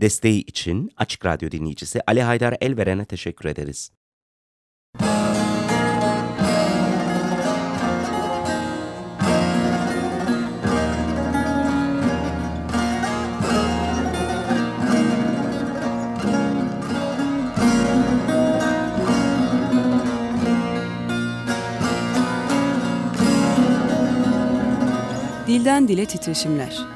Desteği için Açık Radyo dinleyicisi Ali Haydar Elveren'e teşekkür ederiz. Dilden Dile Titreşimler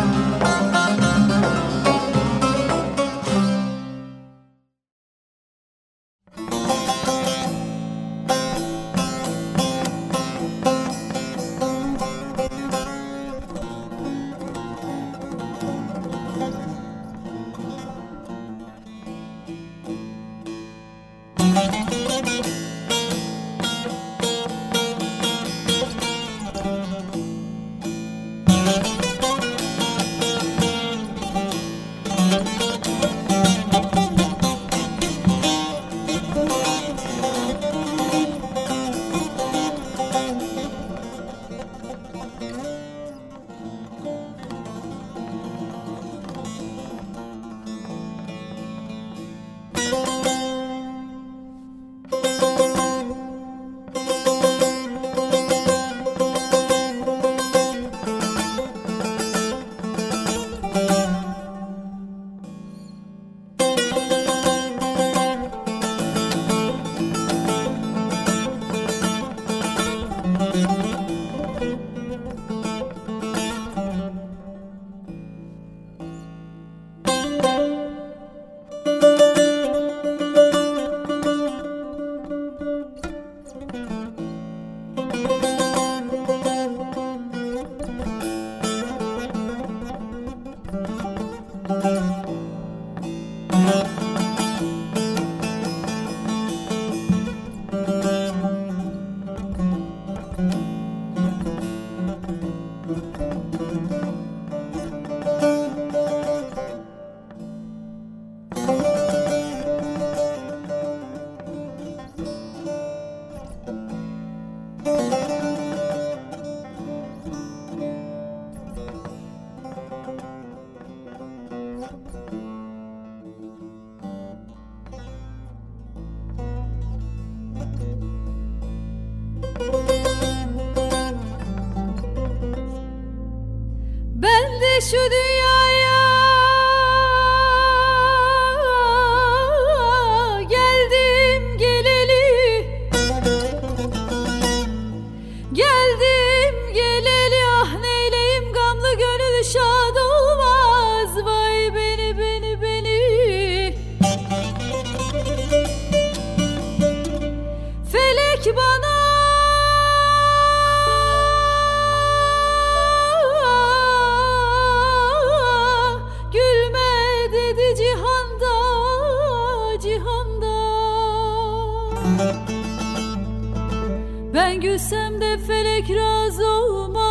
Gülsem de felek razı olmaz.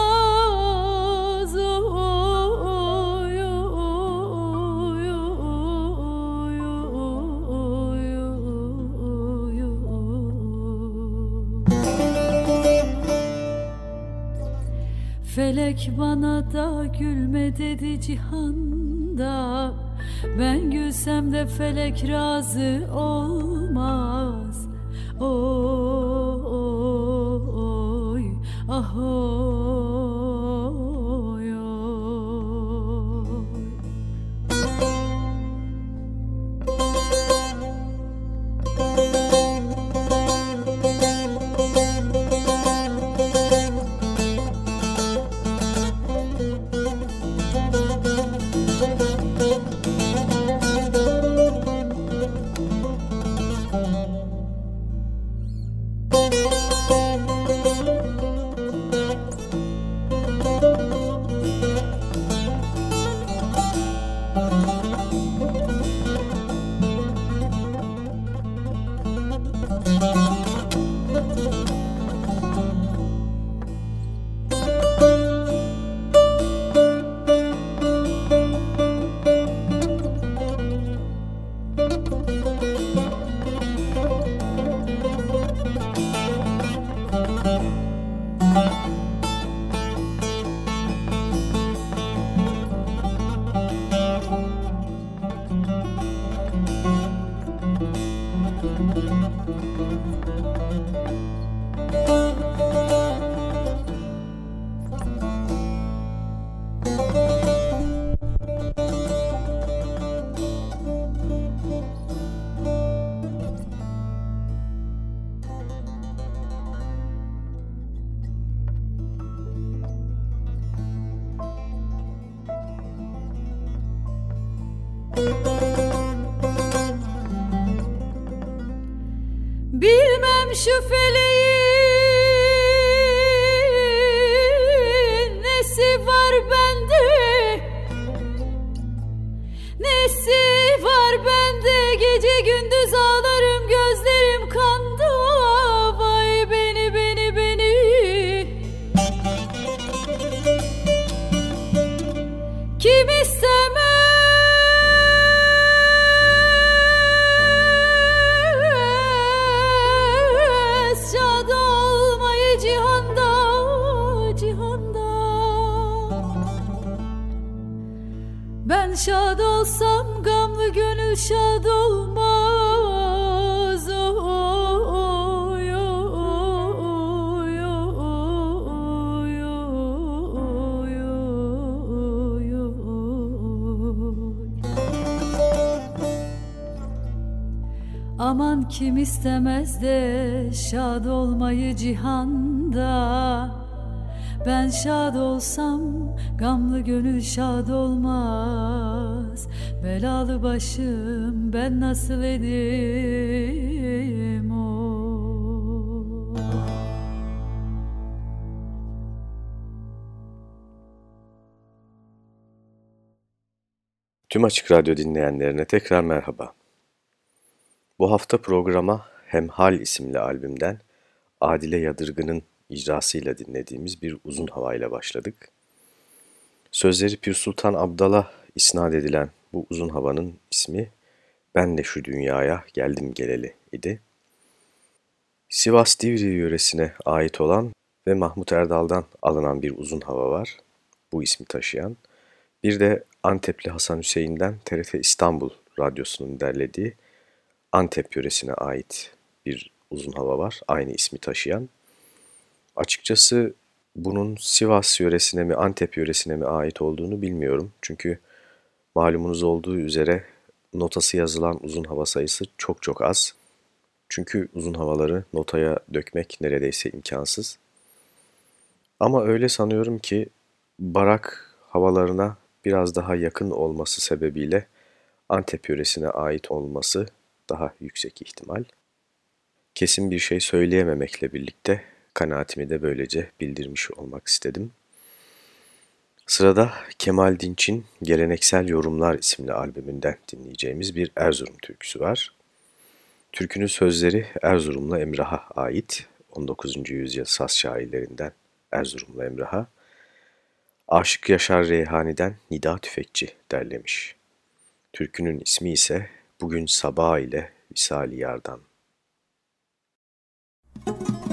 Oy. Felek bana da gülme dedi cihanda. Ben gülsem de felek razı olmaz. Oy, Bilmem şu istemez de şad olmayı cihanda. Ben şad olsam gamlı gönül şad olmaz. Belalı başım ben nasıl edeyim o? Tüm Açık Radyo dinleyenlerine tekrar merhaba. Bu hafta programa Hemhal isimli albümden Adile Yadırgın'ın icrasıyla dinlediğimiz bir uzun havayla başladık. Sözleri Pir Sultan Abdal'a isnat edilen bu uzun havanın ismi Ben de şu dünyaya geldim geleli idi. Sivas Divri yöresine ait olan ve Mahmut Erdal'dan alınan bir uzun hava var. Bu ismi taşıyan. Bir de Antepli Hasan Hüseyin'den TRT İstanbul Radyosu'nun derlediği Antep yöresine ait bir uzun hava var. Aynı ismi taşıyan. Açıkçası bunun Sivas yöresine mi Antep yöresine mi ait olduğunu bilmiyorum. Çünkü malumunuz olduğu üzere notası yazılan uzun hava sayısı çok çok az. Çünkü uzun havaları notaya dökmek neredeyse imkansız. Ama öyle sanıyorum ki barak havalarına biraz daha yakın olması sebebiyle Antep yöresine ait olması daha yüksek ihtimal. Kesin bir şey söyleyememekle birlikte kanaatimi de böylece bildirmiş olmak istedim. Sırada Kemal Dinç'in Geleneksel Yorumlar isimli albümünden dinleyeceğimiz bir Erzurum türküsü var. Türkünün sözleri Erzurumlu Emrah'a ait 19. yüzyıl saz şairlerinden Erzurumlu Emrah'a. Aşık Yaşar Reyhani'den Nida Tüfekçi derlemiş. Türkünün ismi ise Bugün Sabah ile Visali Yardan. Müzik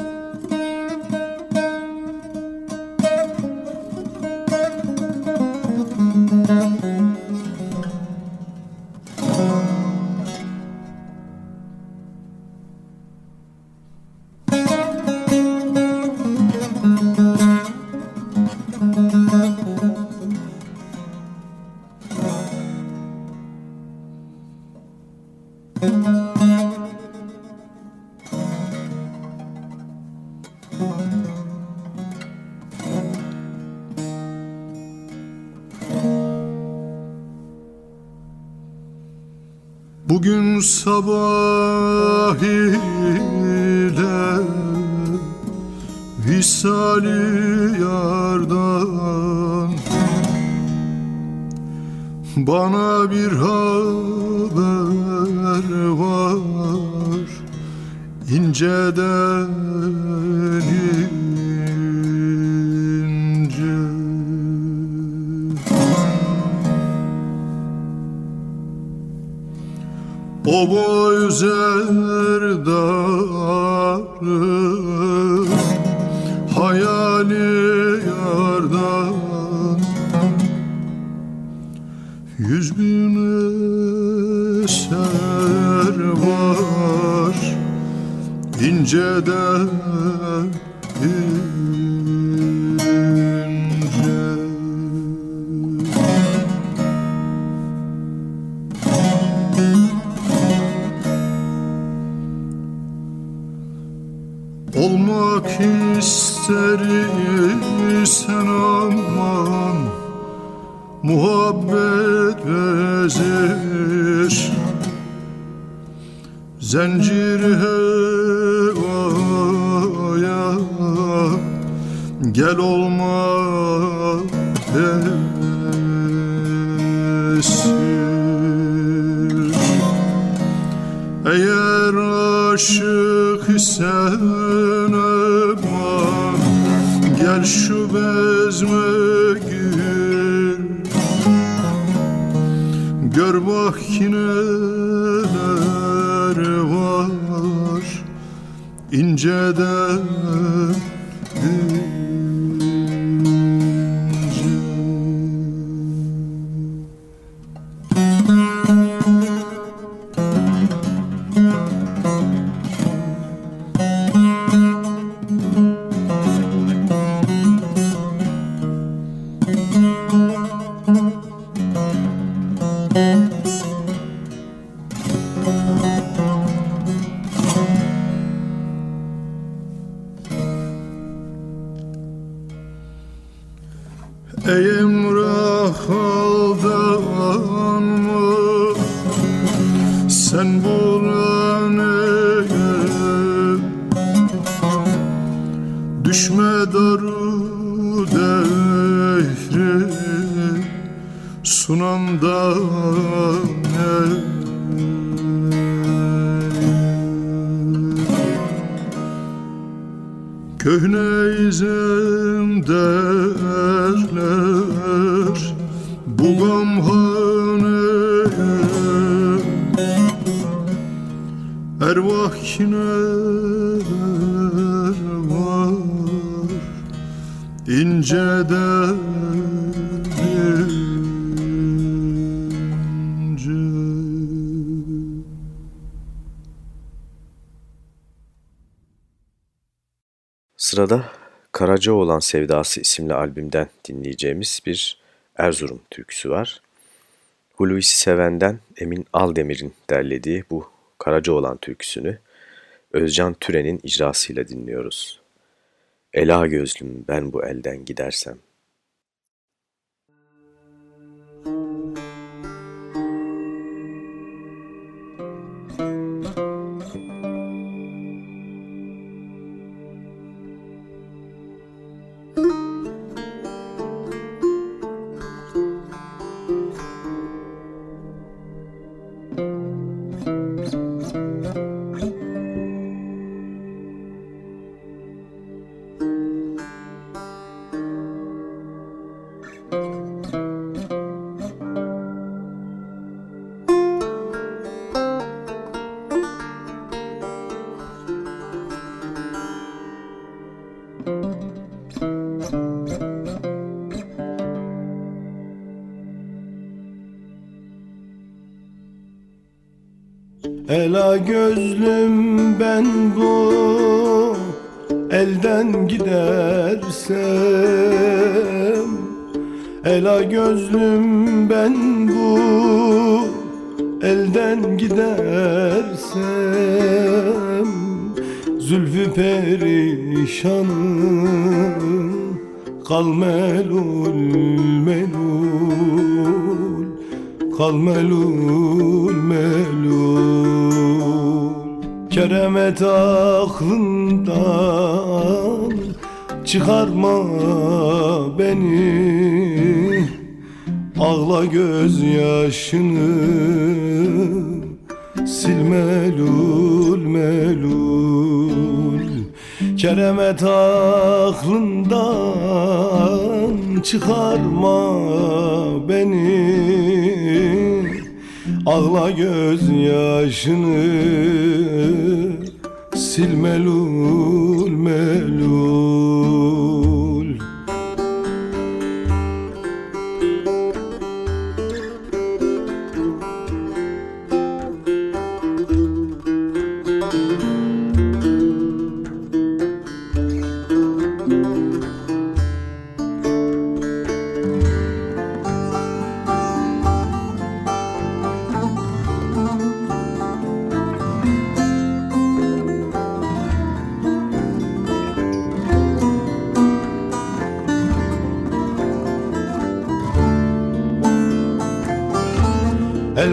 Düşme daru devri Sunanda Köhne izim derler Bu gamhaneye Ervah kineler Sırada Karacaoğlan Sevdası isimli albümden dinleyeceğimiz bir Erzurum türküsü var. Hulusi Seven'den Emin Aldemir'in derlediği bu Karacaoğlan türküsünü Özcan Türen'in icrasıyla dinliyoruz. Ela gözlüm ben bu elden gidersem. Ela gözlüm ben bu elden gidersem. Ela gözlüm ben bu elden gidersem. Zülfü perişanım Kal melul melul Kal melul melul Keremet aklından Çıkarma beni. Ağla gözyaşını Sil melul melul. Keremet aklından Çıkarma beni Ağla gözyaşını Sil melul melul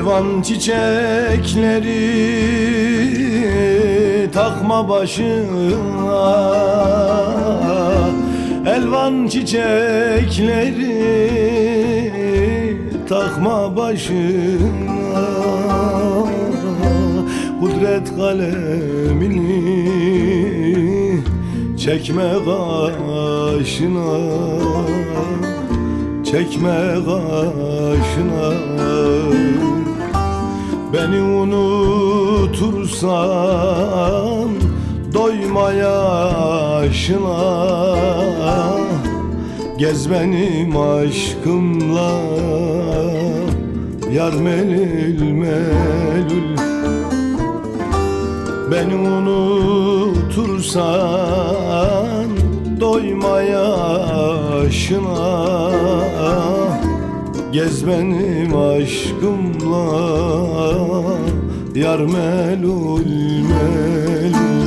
Elvan çiçekleri takma başına. Elvan çiçekleri takma başına. Kudret kalemini çekme kaşına. Çekme kaşına Beni unutursan doyma yaşına. Gez benim aşkımla Yar melül melül. Beni unutursan Doyma yaşına. Gez benim aşkımla Yar melul melul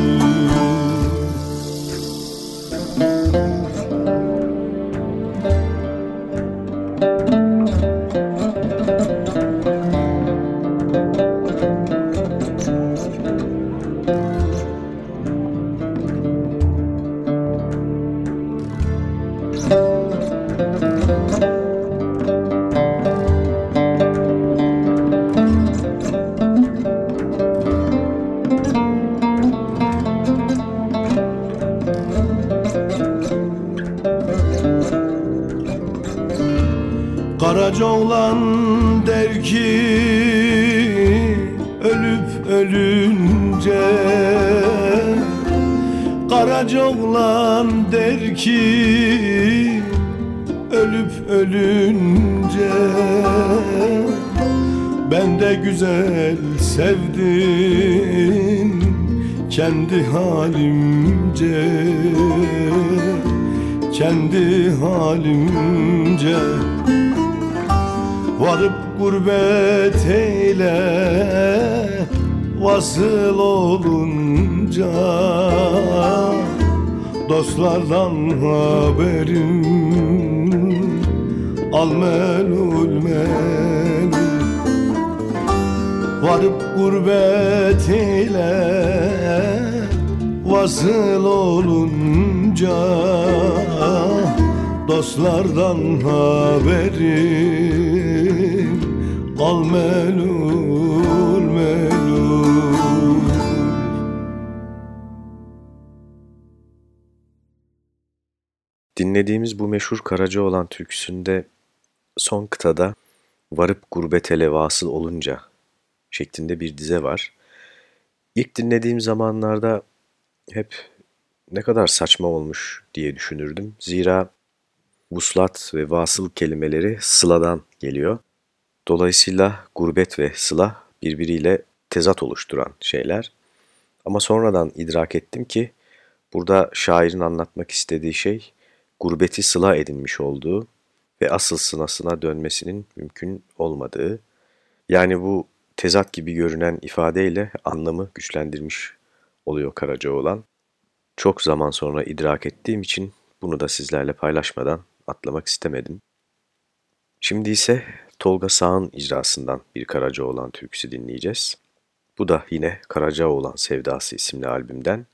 Karaca oğlan der ki ölüp ölünce Karaca oğlan der ki ölüp ölünce. Ben de güzel sevdim kendi halimce Kendi halimce gurbet eyle Vasıl olunca Dostlardan haberim. Al melul Varıp gurbet eyle Vasıl olunca Dostlardan haberim Al melul melul Dinlediğimiz bu meşhur Karacaoğlan türküsünde son kıtada varıp gurbetele vasıl olunca şeklinde bir dize var. İlk dinlediğim zamanlarda hep ne kadar saçma olmuş diye düşünürdüm. Zira vuslat ve vasıl kelimeleri sıladan geliyor. Dolayısıyla gurbet ve sıla birbiriyle tezat oluşturan şeyler. Ama sonradan idrak ettim ki burada şairin anlatmak istediği şey gurbeti sıla edinmiş olduğu ve asıl sınasına dönmesinin mümkün olmadığı. Yani bu tezat gibi görünen ifadeyle anlamı güçlendirmiş oluyor Karacaoğlan. Çok zaman sonra idrak ettiğim için bunu da sizlerle paylaşmadan atlamak istemedim. Şimdi ise Tolga Sağ'ın icrasından bir Karacaoğlan türküsü dinleyeceğiz. Bu da yine Karacaoğlan Sevdası isimli albümden.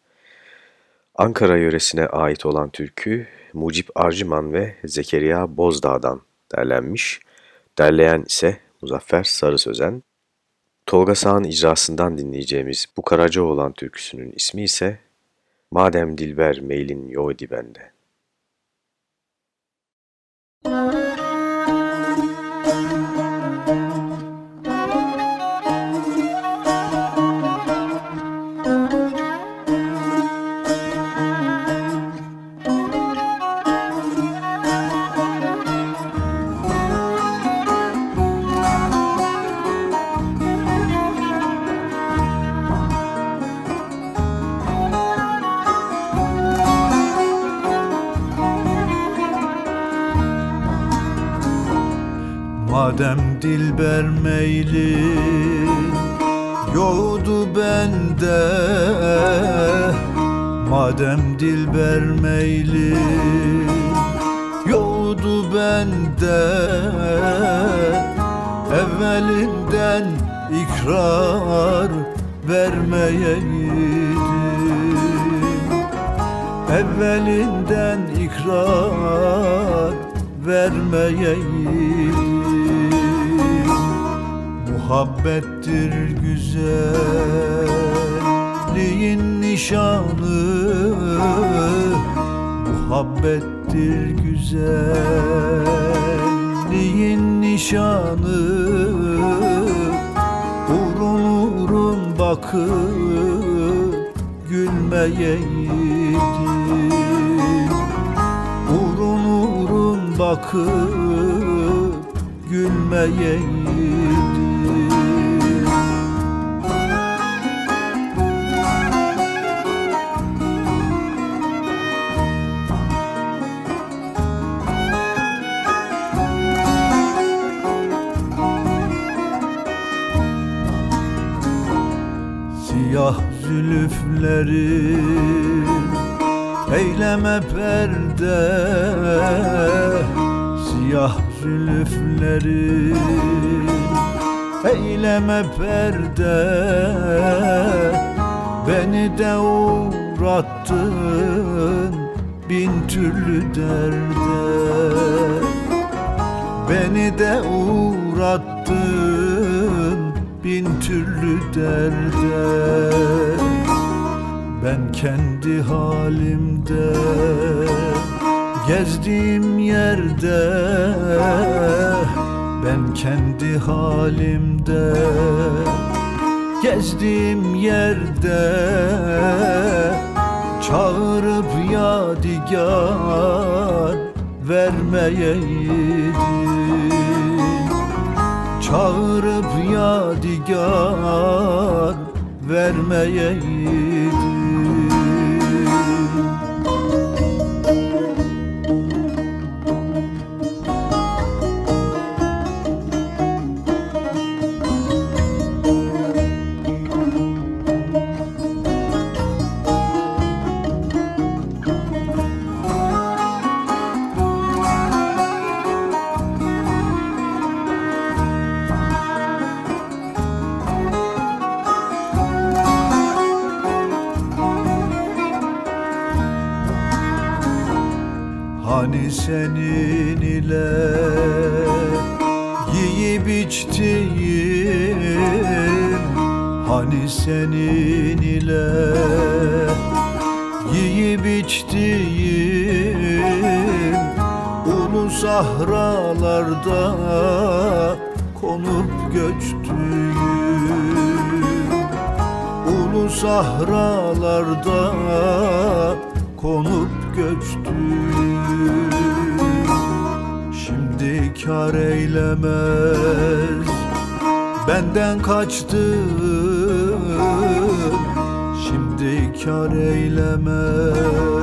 Ankara yöresine ait olan türkü Mucip Arcıman ve Zekeriya Bozdağ'dan derlenmiş. Derleyen ise Muzaffer Sarı Sözen. Tolga Sağ'ın icrasından dinleyeceğimiz bu Karacaoğlan türküsünün ismi ise Madem Dilber meylin yoğdi bende. Dilber meyli. Yoğdu bende. Madem dilber meyli. Yoğdu bende. Evvelinden ikrar vermeyeydim. Evvelinden ikrar vermeyeydim Muhabbettir güzelliğin nişanı. Muhabbettir güzelliğin nişanı. Urun urun bakıp gülmeyeydim Urun urun bakıp gülmeyeydim zülüflerin eyleme perde Siyah zülüflerin eyleme perde Beni de uğrattın bin türlü derde. Beni de uğrattın bin türlü derde Ben kendi halimde gezdiğim yerde Ben kendi halimde gezdiğim yerde Çağırıp yadigar vermeyeydim. Çağırıp yadigar vermeyeydim senin ile yiyip içtiğim Ulu sahralarda konup göçtüğüm Ulu sahralarda konup göçtüm Şimdi kar eylemez benden kaçtın Şimdi kar eylemez.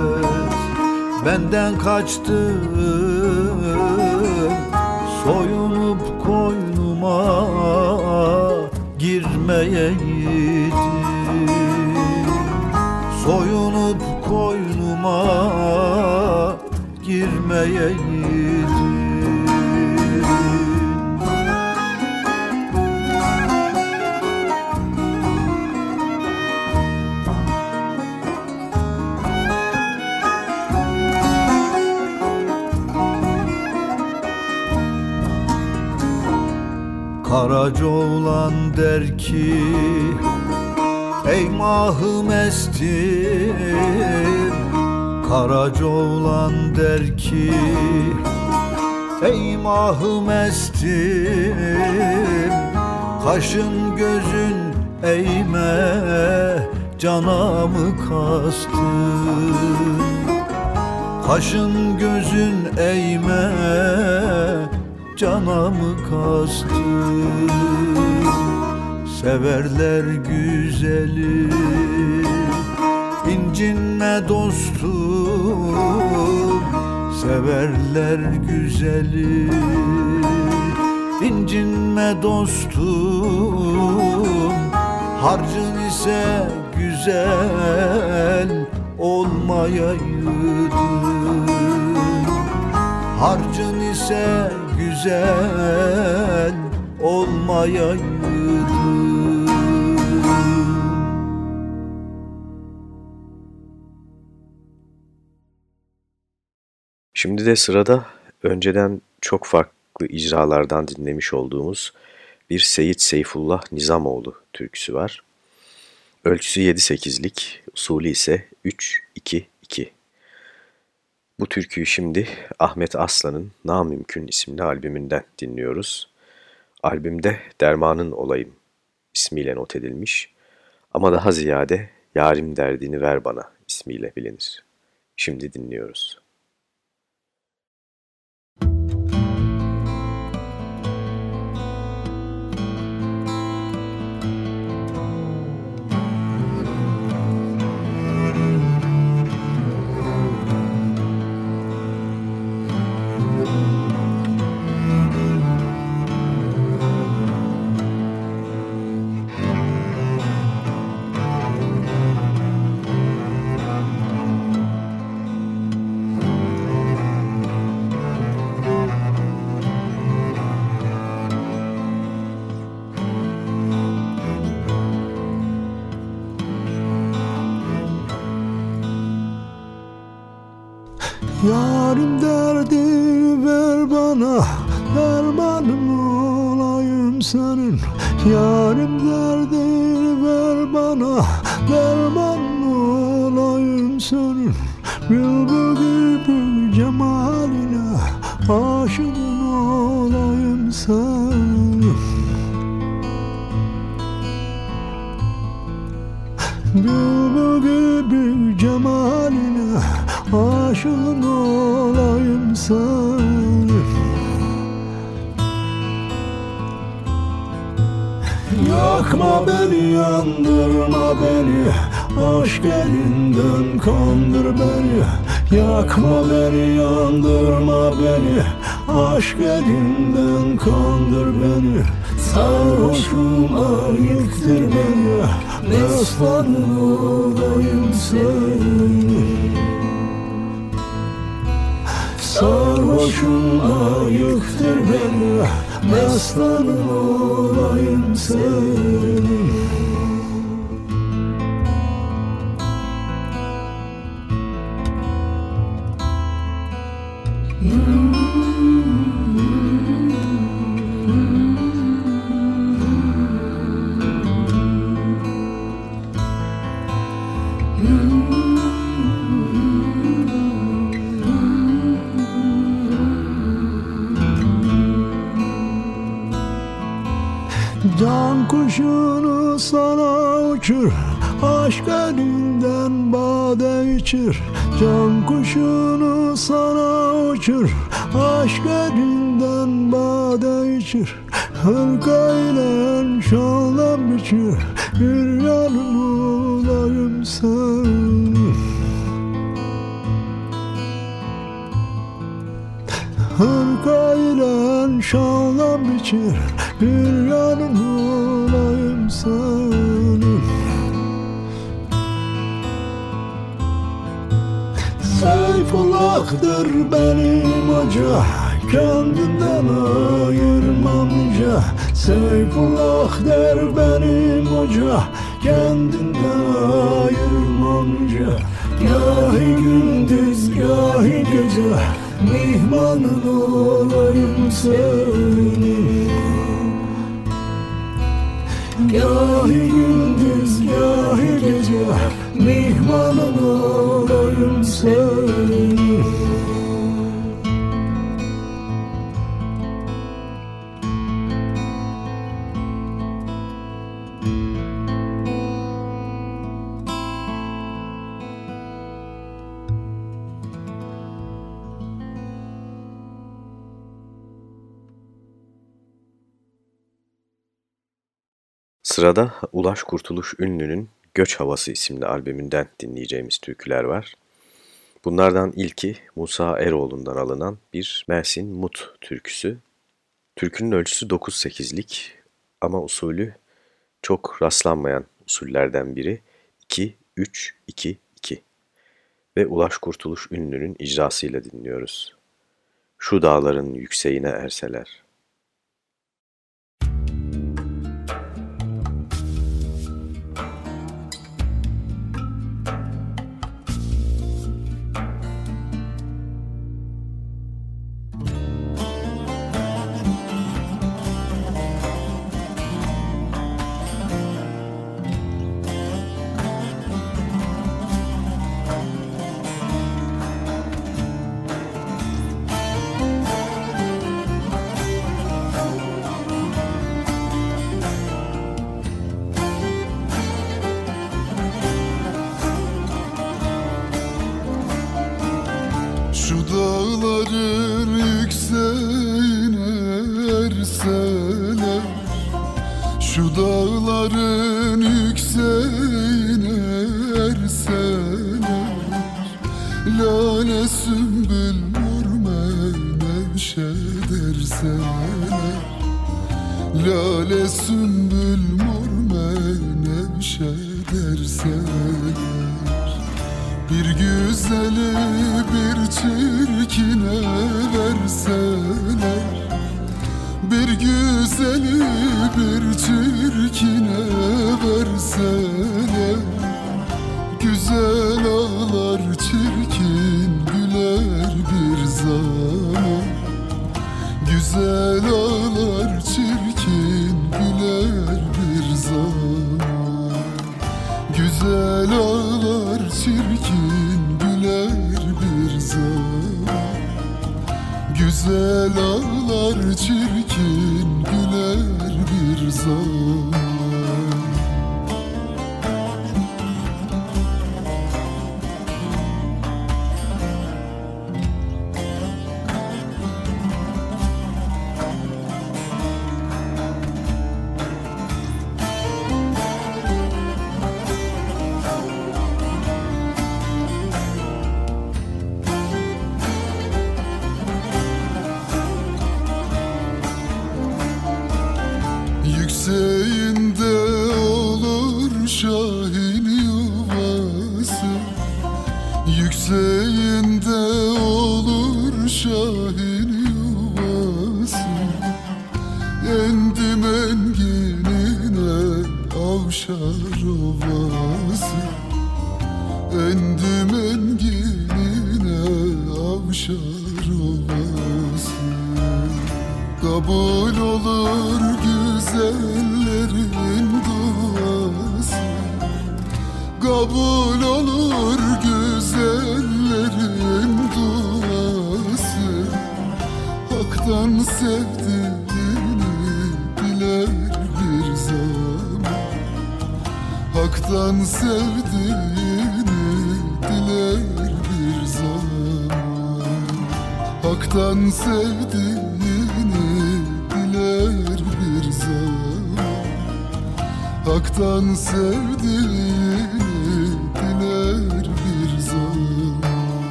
Benden kaçtın Soyunup koynuma girmeyeydim Soyunup koynuma girmeyeydim Karaca oğlan der ki Ey mahım estim Karaca oğlan der ki Ey mahım estim Kaşın gözün eğme Canamı kastın. Kaşın gözün eğme Canamı kastın Severler güzeli incinme dostum. Severler güzeli incinme dostum. Harcın ise güzel olmayaydı güzel olmayaydı Şimdi de sırada önceden çok farklı icralardan dinlemiş olduğumuz bir Seyit Seyfullah Nizamoğlu türküsü var. Ölçüsü 7-8'lik, usulü ise 3-2-2. Bu türküyü şimdi Ahmet Aslan'ın Namümkün isimli albümünden dinliyoruz. Albümde Dermanın Olayım ismiyle not edilmiş ama daha ziyade Yarim Derdini Ver Bana ismiyle bilinir. Şimdi dinliyoruz. Aşığın olayım senin Yakma beni yandırma beni. Aşk elinden kandır beni. Yakma beni yandırma beni. Aşk elinden kandır beni. Sarhoşuma yıktır beni. Meslanın olayım senin Sarhoşuma yıktır beni. Meslanın olayım senin Can kuşunu sana uçur. Aşk elinden bade içir. Can kuşunu sana uçur. Aşk elinden bade içir. Hırkayla şanla biçir. Bir yanım olayım senin Hırkayla şanla biçir Bir yanım olayım senin Seyfullah'tır benim hoca Kendinden ayırmamayacak Seyfullah der benim hoca Kendinden ayırmamayacak Gahi gündüz gahi gece. Mihmanın olayım senin Gahi gündüz gahi gece Mihmanın olayım senin Sırada Ulaş Kurtuluş Ünlü'nün Göç Havası isimli albümünden dinleyeceğimiz türküler var. Bunlardan ilki Musa Eroğlu'ndan alınan bir Mersin Mut türküsü. Türkünün ölçüsü 9-8'lik ama usulü çok rastlanmayan usullerden biri 2-3-2-2 ve Ulaş Kurtuluş Ünlü'nün icrasıyla dinliyoruz. Şu dağların yükseğine erseler.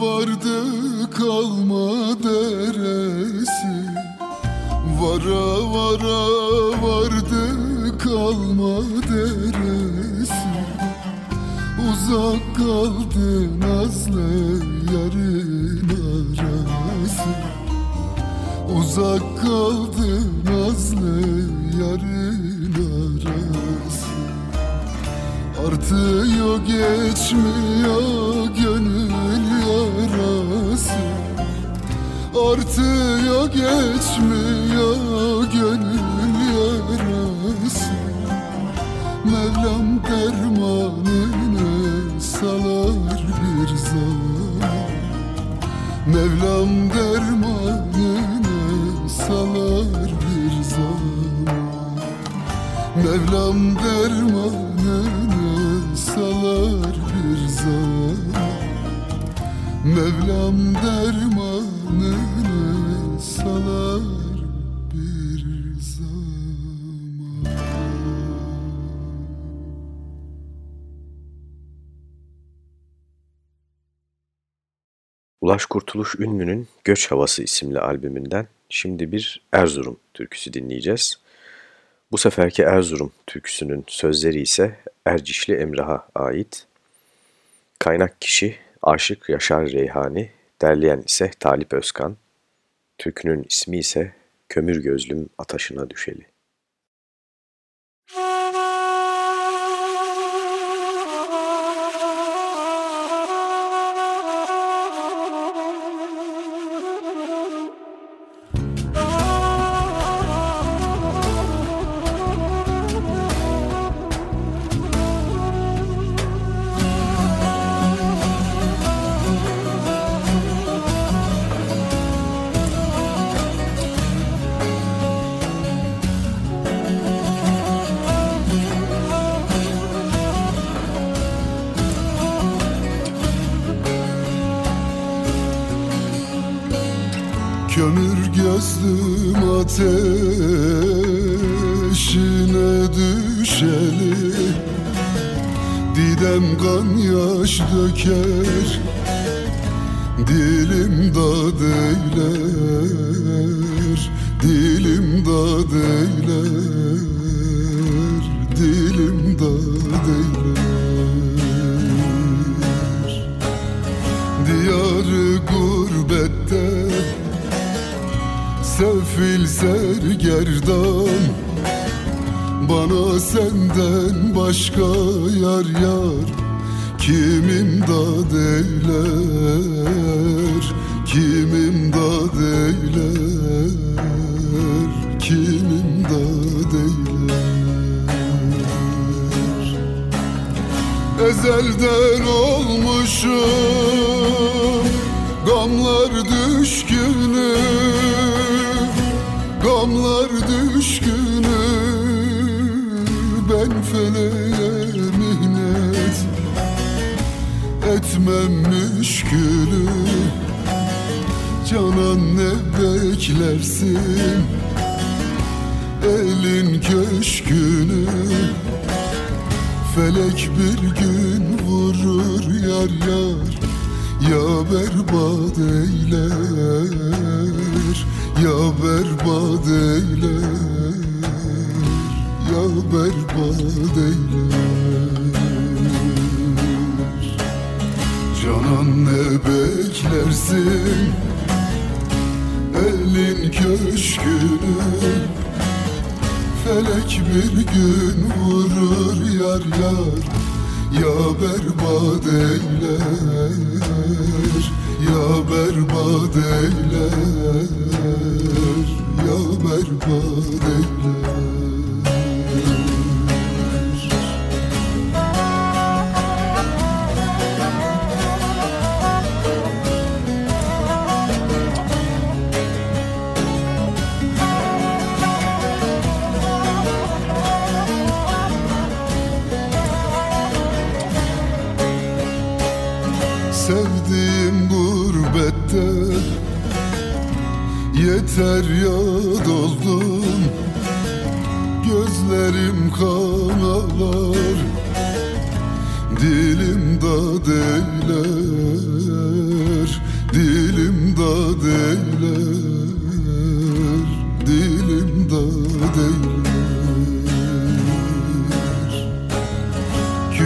Vardı kalma deresi. Vara vara vardı kalma deresi. Uzak kaldı nazlı yarın arası. Uzak kaldı nazlı yarın arası. Artıyor geçmiyor Artıyor geçmiyor gönül yarası. Mevlam dermanını salar bir zaman. Mevlam dermanını salar bir zaman. Mevlam dermanını salar bir zaman. Mevlam dermanını Ulaş Kurtuluş Ünlü'nün Göç Havası isimli albümünden şimdi bir Erzurum türküsü dinleyeceğiz. Bu seferki Erzurum türküsünün sözleri ise Ercişli Emrah'a ait. Kaynak kişi Aşık Yaşar Reyhani, derleyen ise Talip Özkan. Türkünün ismi ise Kömür Gözlüm Ataşına Düşeli. Etmem müşkülü Canan ne beklersin? Elin köşkünü Felek bir gün vurur yar yar. Ya berbat eyler. Ya berbat eyler. Ya berbat eyler Canan ne beklersin? Elin köşkünü Felek bir gün vurur yar yar. Ya berbat eyler Ya berbat eyler Ya berbat eyler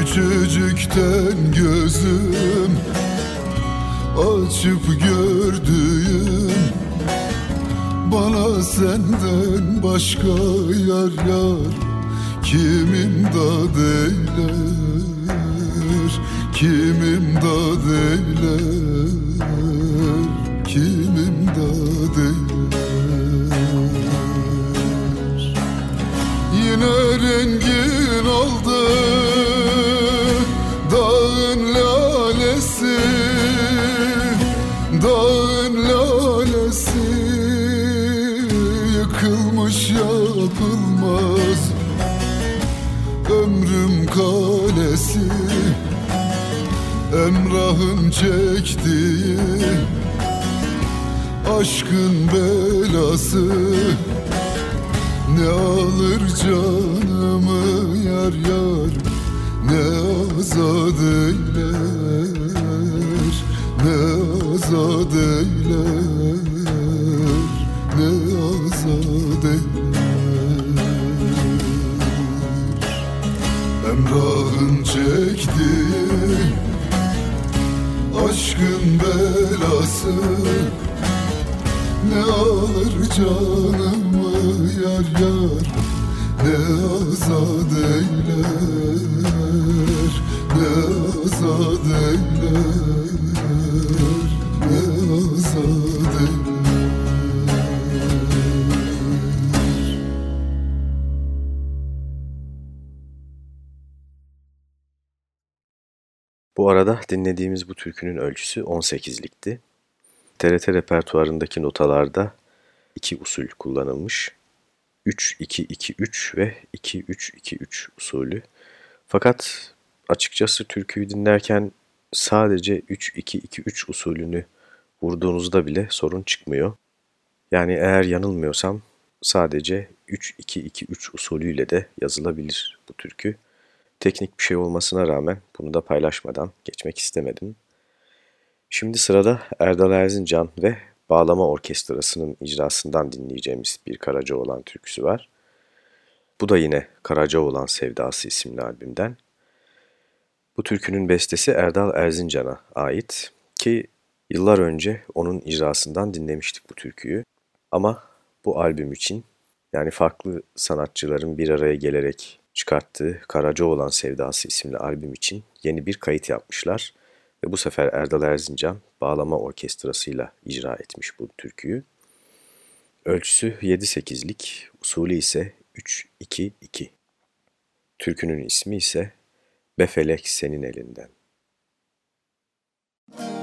Küçücükten gözüm Açıp gördüğüm Bana senden başka yar yar Kimim da deyler Kimim da deyler Kimim da deyler Yine rengin oldu Emrah'ın çektiği Aşkın belası. Ne alır canımı yar yar Ne azad eyler. Ne azad eyler Ne azad eyler. Emrah'ın çektiği Aşkın belası. Ne alır canımı yar yar Ne azad eyler Ne azad eyler Ne azad eyler Bu arada dinlediğimiz bu türkünün ölçüsü 18'likti. TRT repertuarındaki notalarda iki usul kullanılmış. 3-2-2-3 ve 2-3-2-3 usulü. Fakat açıkçası türküyü dinlerken sadece 3-2-2-3 usulünü vurduğunuzda bile sorun çıkmıyor. Yani eğer yanılmıyorsam sadece 3-2-2-3 usulüyle de yazılabilir bu türkü. Teknik bir şey olmasına rağmen bunu da paylaşmadan geçmek istemedim. Şimdi sırada Erdal Erzincan ve Bağlama Orkestrası'nın icrasından dinleyeceğimiz bir Karacaoğlan türküsü var. Bu da yine Karacaoğlan Sevdası isimli albümden. Bu türkünün bestesi Erdal Erzincan'a ait ki yıllar önce onun icrasından dinlemiştik bu türküyü. Ama bu albüm için yani farklı sanatçıların bir araya gelerek çıkarttığı Karacaoğlan Sevdası isimli albüm için yeni bir kayıt yapmışlar. Ve bu sefer Erdal Erzincan bağlama orkestrasıyla icra etmiş bu türküyü. Ölçüsü 7-8'lik, usulü ise 3-2-2. Türkünün ismi ise Befelek Senin Elinden. felek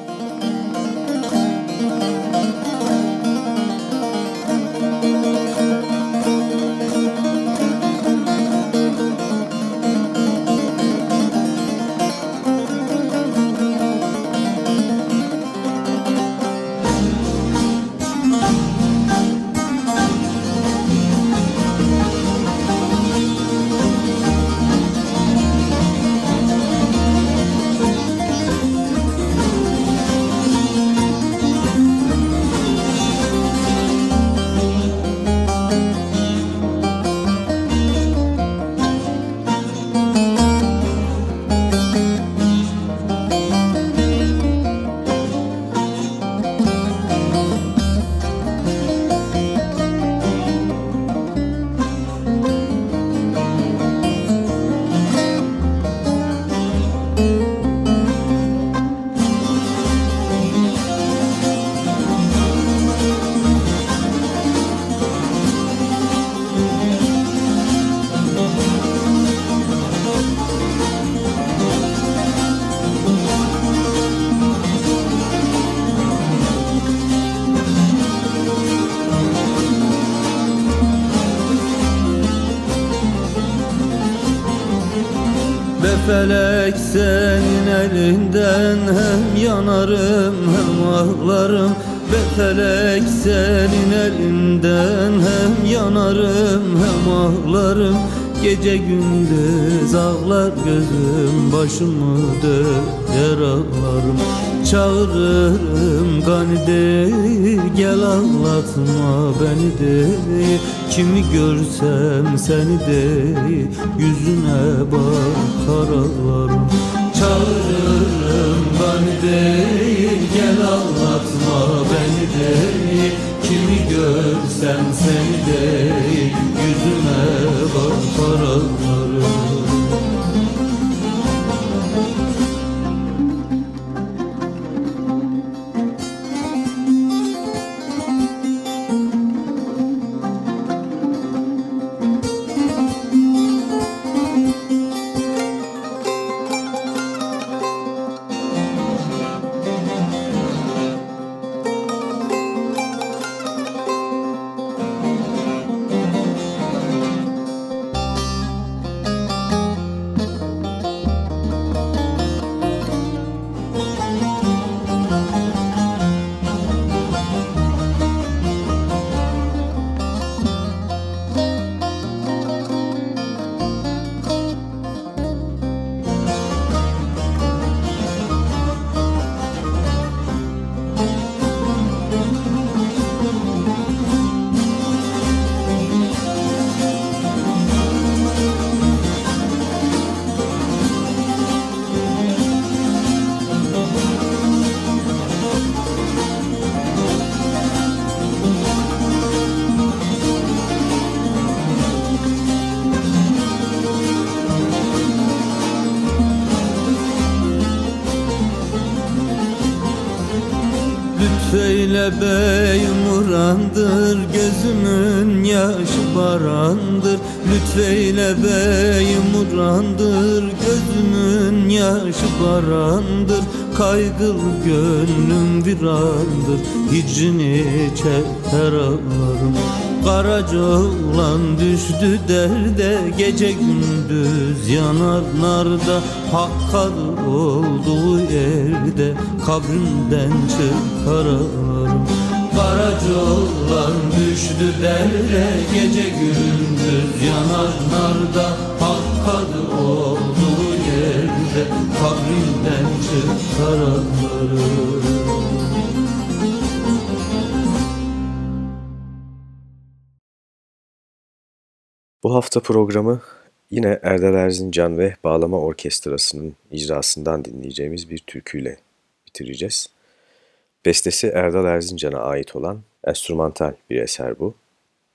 yanarım hem ağlarım Be felek senin elinden. Hem yanarım hem ağlarım Gece gündüz ağlar gözüm Başımı döker ağlarım. Çağırırım gani değil Gel ağlatma beni değil Kimi görsem seni değil Yüzüne bakar ağlarım. Çağırırım değil Gel ağlatma beni değil. Kimi görsem seni değil Beyim urandır Gözümün yaşı barandır Kaygıl gönlüm virandır Hicrini çeker ağlarım. Karaca oğlan düştü derde Gece gündüz yanar narda Hakkar olduğu yerde Kabrimden çıkar ağlarım Karacollar düştü derde Gece gündüz yanar narda olduğu yerde Kabrinden çıkar adları Bu hafta programı yine Erdal Erzincan ve Bağlama Orkestrası'nın icrasından dinleyeceğimiz bir türküyle bitireceğiz. Bestesi Erdal Erzincan'a ait olan enstrümantal bir eser bu.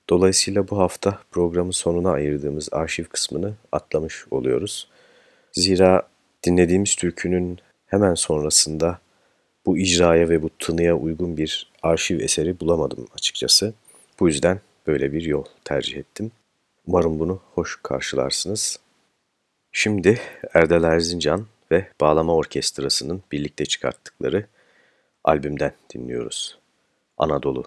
Dolayısıyla bu hafta programın sonuna ayırdığımız arşiv kısmını atlamış oluyoruz. Zira dinlediğimiz türkünün hemen sonrasında bu icraya ve bu tınıya uygun bir arşiv eseri bulamadım açıkçası. Bu yüzden böyle bir yol tercih ettim. Umarım bunu hoş karşılarsınız. Şimdi Erdal Erzincan ve Bağlama Orkestrası'nın birlikte çıkarttıkları albümden dinliyoruz. Anadolu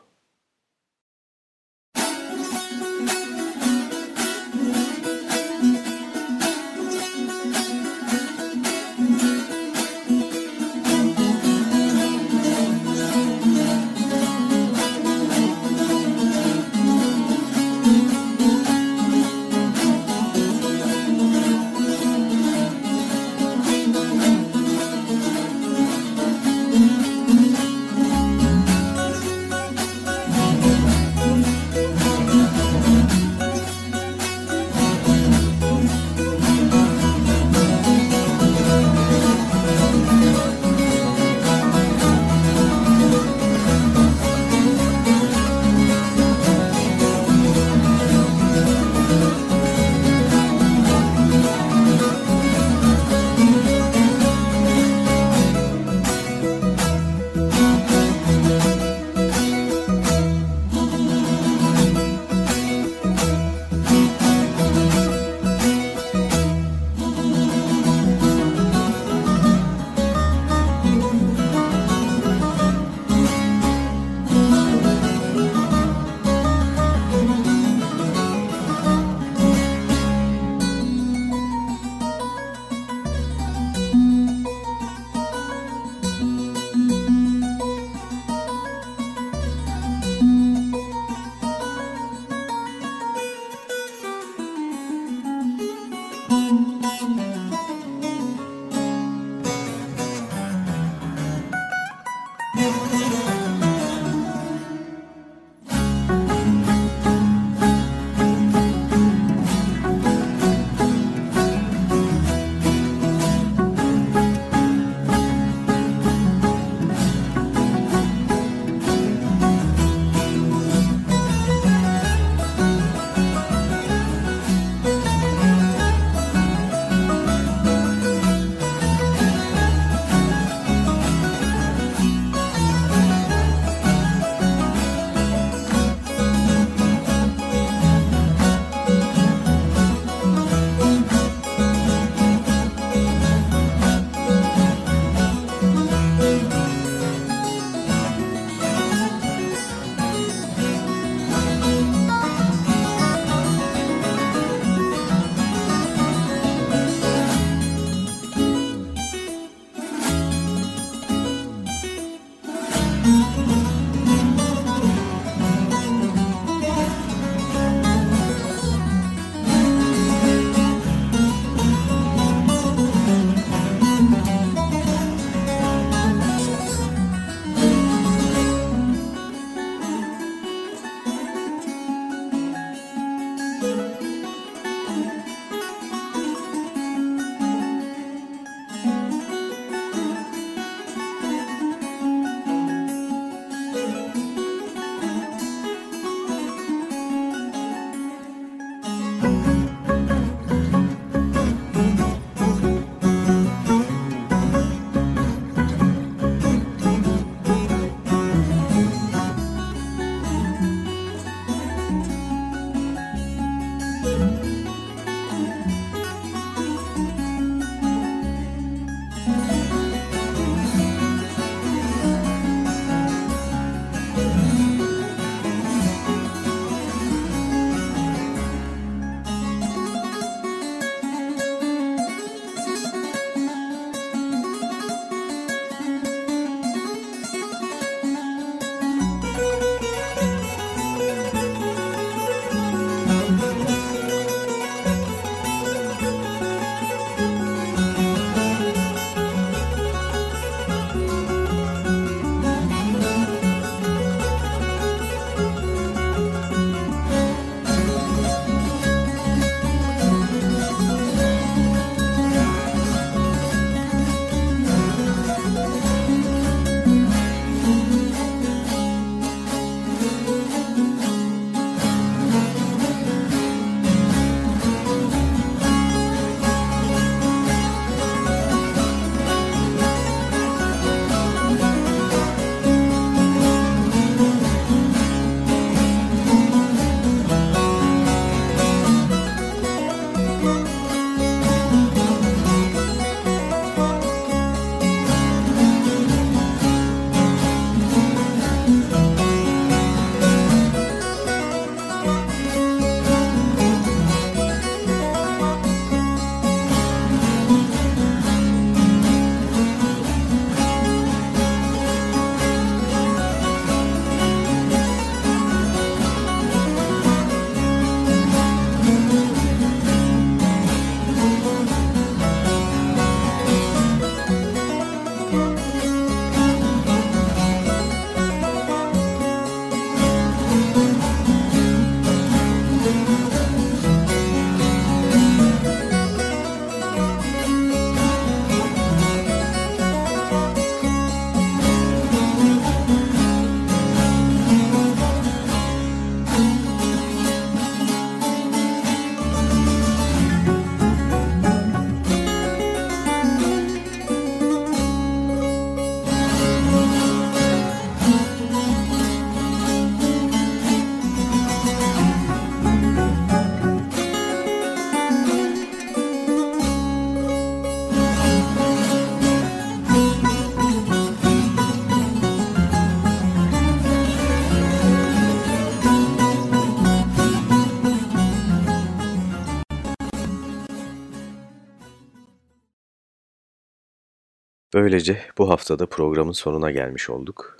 Böylece bu haftada programın sonuna gelmiş olduk.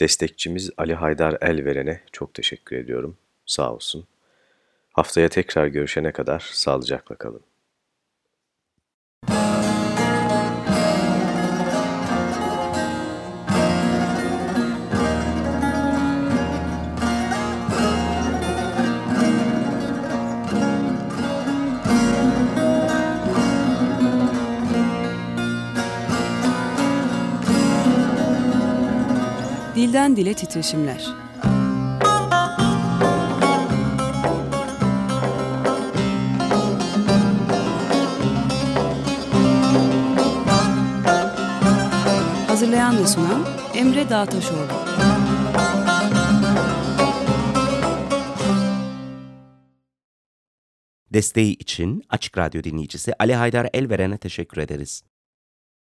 Destekçimiz Ali Haydar Elveren'e çok teşekkür ediyorum. Sağ olsun. Haftaya tekrar görüşene kadar sağlıcakla kalın. Dilden dile titreşimler. Hazırlayan ve sunan Emre Dağtaşoğlu. Desteği için Açık Radyo dinleyicisi Ali Haydar Elveren'e teşekkür ederiz.